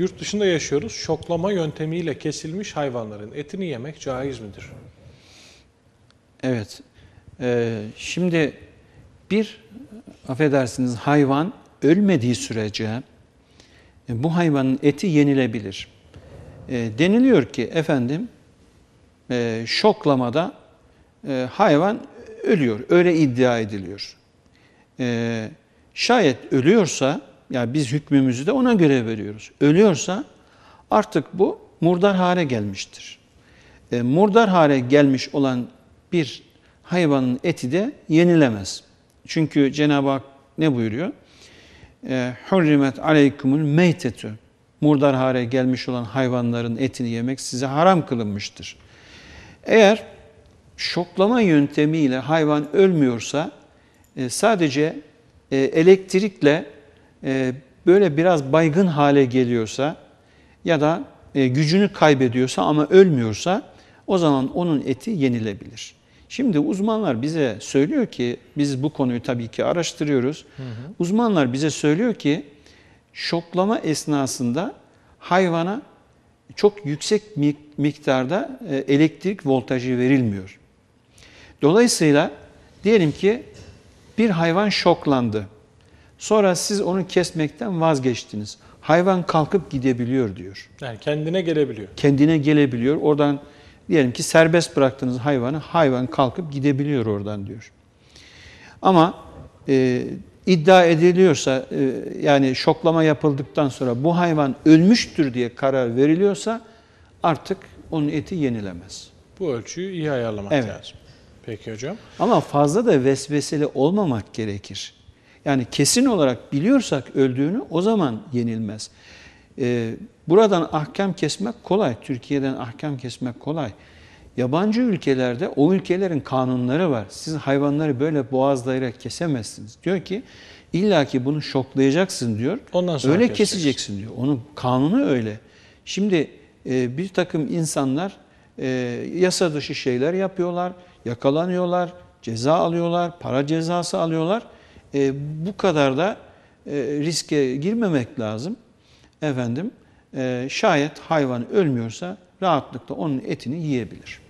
Yurt dışında yaşıyoruz. Şoklama yöntemiyle kesilmiş hayvanların etini yemek caiz midir? Evet. Ee, şimdi bir affedersiniz hayvan ölmediği sürece e, bu hayvanın eti yenilebilir. E, deniliyor ki efendim e, şoklamada e, hayvan ölüyor. Öyle iddia ediliyor. E, şayet ölüyorsa yani biz hükmümüzü de ona göre veriyoruz. Ölüyorsa artık bu murdar hale gelmiştir. E, murdar hale gelmiş olan bir hayvanın eti de yenilemez. Çünkü Cenab-ı Hak ne buyuruyor? E, Hurrimet aleykumul meytetü. Murdar hale gelmiş olan hayvanların etini yemek size haram kılınmıştır. Eğer şoklama yöntemiyle hayvan ölmüyorsa e, sadece e, elektrikle e, böyle biraz baygın hale geliyorsa ya da e, gücünü kaybediyorsa ama ölmüyorsa o zaman onun eti yenilebilir. Şimdi uzmanlar bize söylüyor ki biz bu konuyu tabii ki araştırıyoruz. Hı hı. Uzmanlar bize söylüyor ki şoklama esnasında hayvana çok yüksek miktarda e, elektrik voltajı verilmiyor. Dolayısıyla diyelim ki bir hayvan şoklandı. Sonra siz onu kesmekten vazgeçtiniz. Hayvan kalkıp gidebiliyor diyor. Yani kendine gelebiliyor. Kendine gelebiliyor. Oradan diyelim ki serbest bıraktığınız hayvanı hayvan kalkıp gidebiliyor oradan diyor. Ama e, iddia ediliyorsa e, yani şoklama yapıldıktan sonra bu hayvan ölmüştür diye karar veriliyorsa artık onun eti yenilemez. Bu ölçüyü iyi ayarlamak evet. lazım. Peki hocam. Ama fazla da vesveseli olmamak gerekir. Yani kesin olarak biliyorsak öldüğünü o zaman yenilmez. Ee, buradan ahkam kesmek kolay. Türkiye'den ahkam kesmek kolay. Yabancı ülkelerde o ülkelerin kanunları var. Siz hayvanları böyle boğazlayarak kesemezsiniz. Diyor ki illa ki bunu şoklayacaksın diyor. Ondan sonra öyle keseceksin diyor. Onun kanunu öyle. Şimdi e, bir takım insanlar e, yasa dışı şeyler yapıyorlar, yakalanıyorlar, ceza alıyorlar, para cezası alıyorlar. E, bu kadar da e, riske girmemek lazım. Efendim, e, şayet hayvan ölmüyorsa rahatlıkla onun etini yiyebilir.